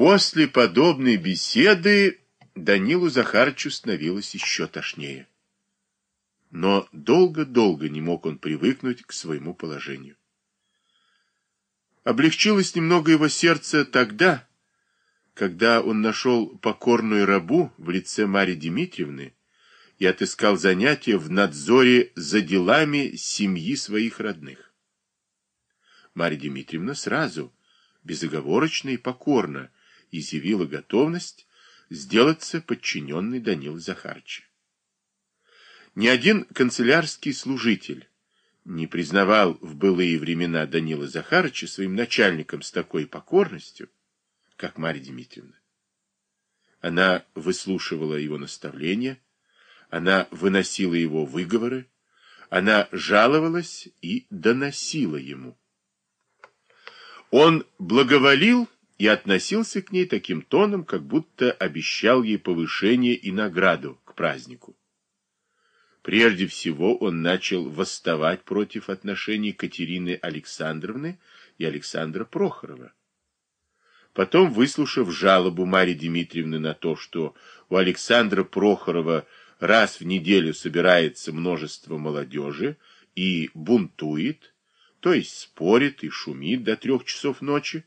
После подобной беседы Данилу Захарычу становилось еще тошнее. Но долго-долго не мог он привыкнуть к своему положению. Облегчилось немного его сердце тогда, когда он нашел покорную рабу в лице Марьи Дмитриевны и отыскал занятие в надзоре за делами семьи своих родных. Марья Дмитриевна сразу, безоговорочно и покорно, изъявила готовность сделаться подчиненной Данила Захарыча. Ни один канцелярский служитель не признавал в былые времена Данила Захарыча своим начальником с такой покорностью, как Марья Дмитриевна. Она выслушивала его наставления, она выносила его выговоры, она жаловалась и доносила ему. Он благоволил и относился к ней таким тоном, как будто обещал ей повышение и награду к празднику. Прежде всего он начал восставать против отношений Катерины Александровны и Александра Прохорова. Потом, выслушав жалобу Марьи Дмитриевны на то, что у Александра Прохорова раз в неделю собирается множество молодежи и бунтует, то есть спорит и шумит до трех часов ночи,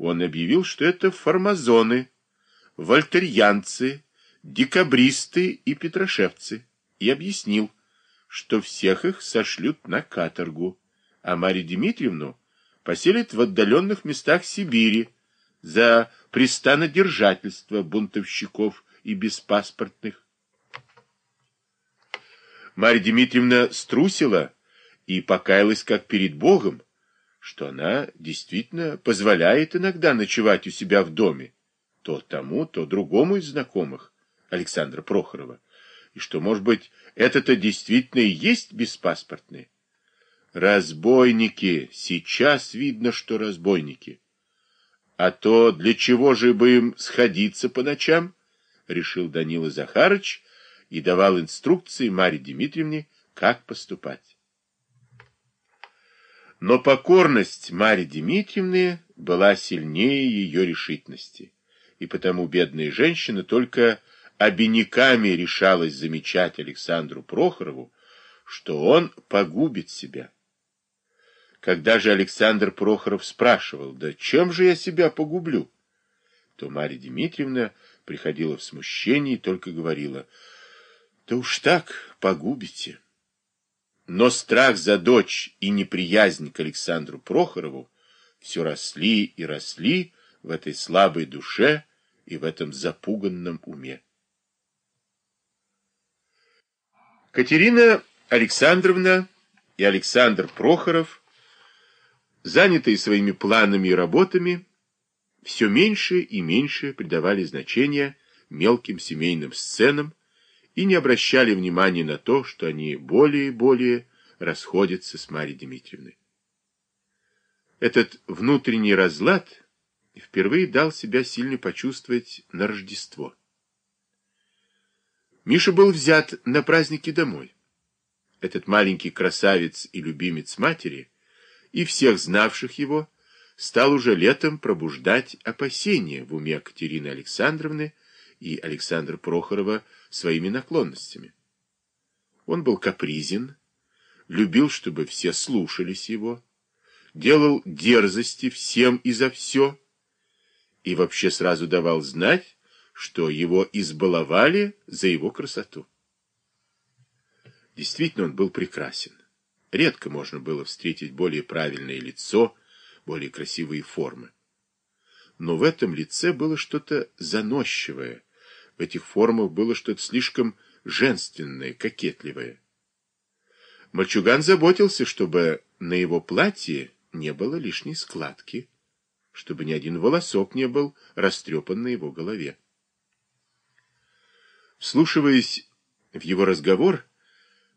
он объявил, что это формазоны, вольтерьянцы, декабристы и петрошевцы и объяснил, что всех их сошлют на каторгу, а Марию Дмитриевну поселят в отдаленных местах Сибири за пристанодержательство бунтовщиков и беспаспортных. Марья Дмитриевна струсила и покаялась как перед Богом, что она действительно позволяет иногда ночевать у себя в доме, то тому, то другому из знакомых Александра Прохорова и что, может быть, это-то действительно и есть беспаспортные. Разбойники, сейчас видно, что разбойники. А то для чего же бы им сходиться по ночам, решил Данила Захарыч и давал инструкции Марье Дмитриевне, как поступать. Но покорность Марьи Дмитриевны была сильнее ее решительности, и потому бедная женщина только обиняками решалась замечать Александру Прохорову, что он погубит себя. Когда же Александр Прохоров спрашивал, да чем же я себя погублю, то Марья Дмитриевна приходила в смущение и только говорила, да уж так погубите. Но страх за дочь и неприязнь к Александру Прохорову все росли и росли в этой слабой душе и в этом запуганном уме. Катерина Александровна и Александр Прохоров, занятые своими планами и работами, все меньше и меньше придавали значения мелким семейным сценам и не обращали внимания на то, что они более и более расходятся с Марьей Дмитриевной. Этот внутренний разлад впервые дал себя сильно почувствовать на Рождество. Миша был взят на праздники домой. Этот маленький красавец и любимец матери, и всех знавших его, стал уже летом пробуждать опасения в уме Катерины Александровны и Александра Прохорова своими наклонностями. Он был капризен, любил, чтобы все слушались его, делал дерзости всем и за все, и вообще сразу давал знать, что его избаловали за его красоту. Действительно, он был прекрасен. Редко можно было встретить более правильное лицо, более красивые формы. Но в этом лице было что-то заносчивое, в этих формах было что-то слишком женственное, кокетливое. Мальчуган заботился, чтобы на его платье не было лишней складки, чтобы ни один волосок не был растрепан на его голове. Вслушиваясь в его разговор,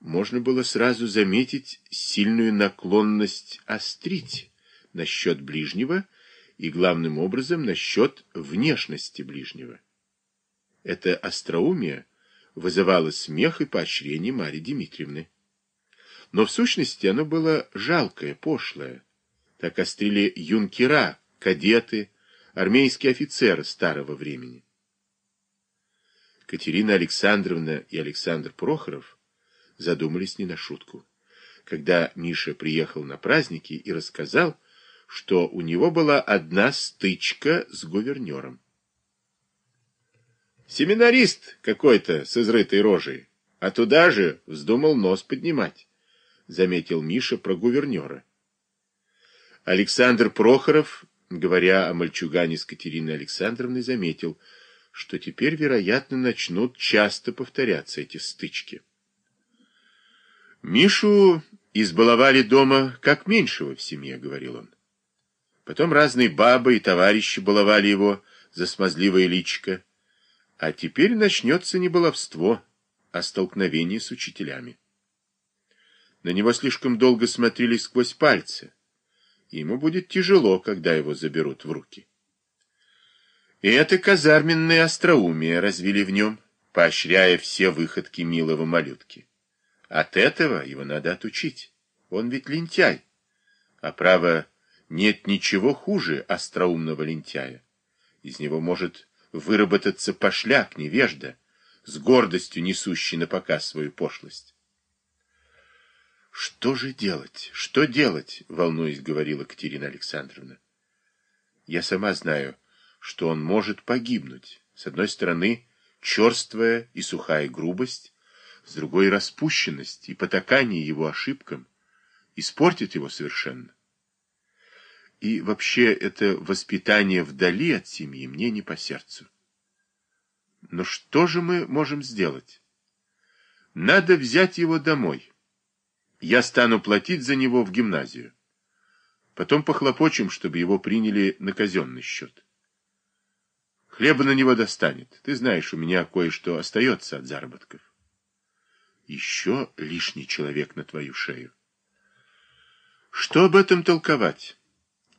можно было сразу заметить сильную наклонность острить насчет ближнего и, главным образом, насчет внешности ближнего. Это остроумие вызывало смех и поощрение Марьи Дмитриевны. Но в сущности оно было жалкое, пошлое. Так острили юнкера, кадеты, армейские офицеры старого времени. Катерина Александровна и Александр Прохоров задумались не на шутку. Когда Миша приехал на праздники и рассказал, что у него была одна стычка с гувернером. Семинарист какой-то с изрытой рожей, а туда же вздумал нос поднимать, заметил Миша про гувернера. Александр Прохоров, говоря о мальчугане с Катериной Александровной, заметил, что теперь, вероятно, начнут часто повторяться эти стычки. Мишу избаловали дома как меньшего в семье, говорил он. Потом разные бабы и товарищи баловали его за смазливое личико. А теперь начнется не баловство, а столкновение с учителями. На него слишком долго смотрели сквозь пальцы. Ему будет тяжело, когда его заберут в руки. И это казарменное остроумие развили в нем, поощряя все выходки милого малютки. От этого его надо отучить. Он ведь лентяй. А право, нет ничего хуже остроумного лентяя. Из него может выработаться пошляк, невежда, с гордостью несущий на показ свою пошлость. «Что же делать? Что делать?» — волнуясь, говорила Катерина Александровна. «Я сама знаю, что он может погибнуть. С одной стороны, черствая и сухая грубость, с другой — распущенность и потакание его ошибкам испортит его совершенно. И вообще это воспитание вдали от семьи мне не по сердцу. Но что же мы можем сделать? Надо взять его домой. Я стану платить за него в гимназию. Потом похлопочем, чтобы его приняли на казенный счет. Хлеба на него достанет. Ты знаешь, у меня кое-что остается от заработков. Еще лишний человек на твою шею. Что об этом толковать?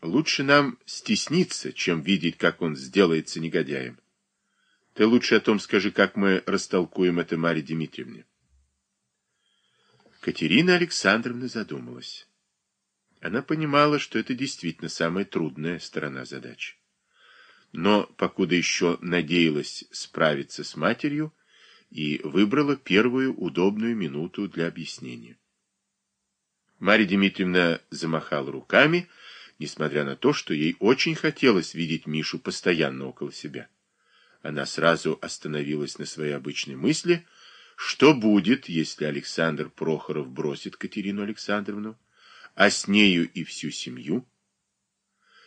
Лучше нам стесниться, чем видеть, как он сделается негодяем. Ты лучше о том скажи, как мы растолкуем это Марье Дмитриевне. Катерина Александровна задумалась. Она понимала, что это действительно самая трудная сторона задачи. Но, покуда еще надеялась справиться с матерью, и выбрала первую удобную минуту для объяснения. Марья Дмитриевна замахала руками, несмотря на то, что ей очень хотелось видеть Мишу постоянно около себя. Она сразу остановилась на своей обычной мысли, что будет, если Александр Прохоров бросит Катерину Александровну, а с нею и всю семью.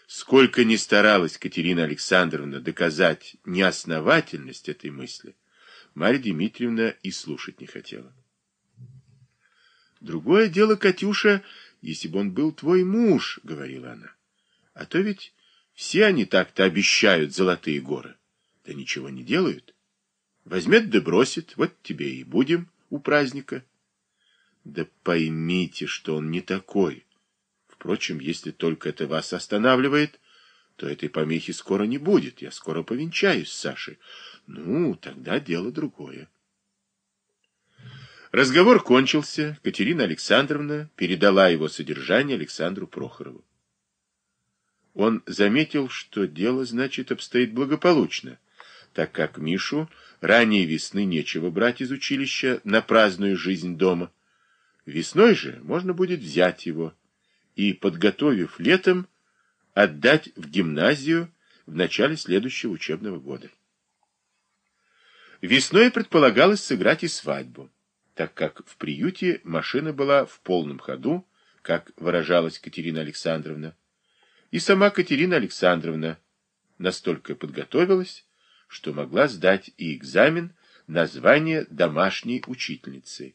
Сколько ни старалась Катерина Александровна доказать неосновательность этой мысли, Марья Дмитриевна и слушать не хотела. Другое дело, Катюша, если бы он был твой муж, — говорила она. А то ведь все они так-то обещают золотые горы. Да ничего не делают. Возьмет да бросит, вот тебе и будем у праздника. Да поймите, что он не такой. Впрочем, если только это вас останавливает, то этой помехи скоро не будет. Я скоро повенчаюсь с Сашей. Ну, тогда дело другое. Разговор кончился. Катерина Александровна передала его содержание Александру Прохорову. Он заметил, что дело, значит, обстоит благополучно, так как Мишу ранее весны нечего брать из училища на праздную жизнь дома. Весной же можно будет взять его и, подготовив летом, отдать в гимназию в начале следующего учебного года. Весной предполагалось сыграть и свадьбу так как в приюте машина была в полном ходу, как выражалась Катерина Александровна. И сама Катерина Александровна настолько подготовилась, что могла сдать и экзамен на звание домашней учительницы,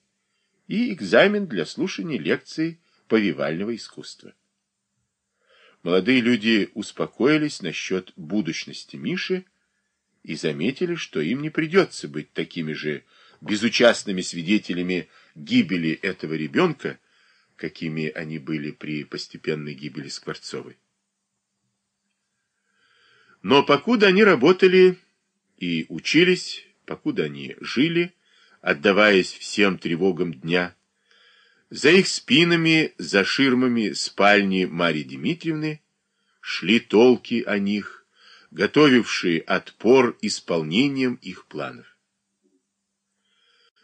и экзамен для слушания лекций повивального искусства. Молодые люди успокоились насчет будущности Миши и заметили, что им не придется быть такими же безучастными свидетелями гибели этого ребенка, какими они были при постепенной гибели Скворцовой. Но покуда они работали и учились, покуда они жили, отдаваясь всем тревогам дня, за их спинами, за ширмами спальни Марьи Дмитриевны шли толки о них, готовившие отпор исполнением их планов.